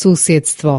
susjedstvo.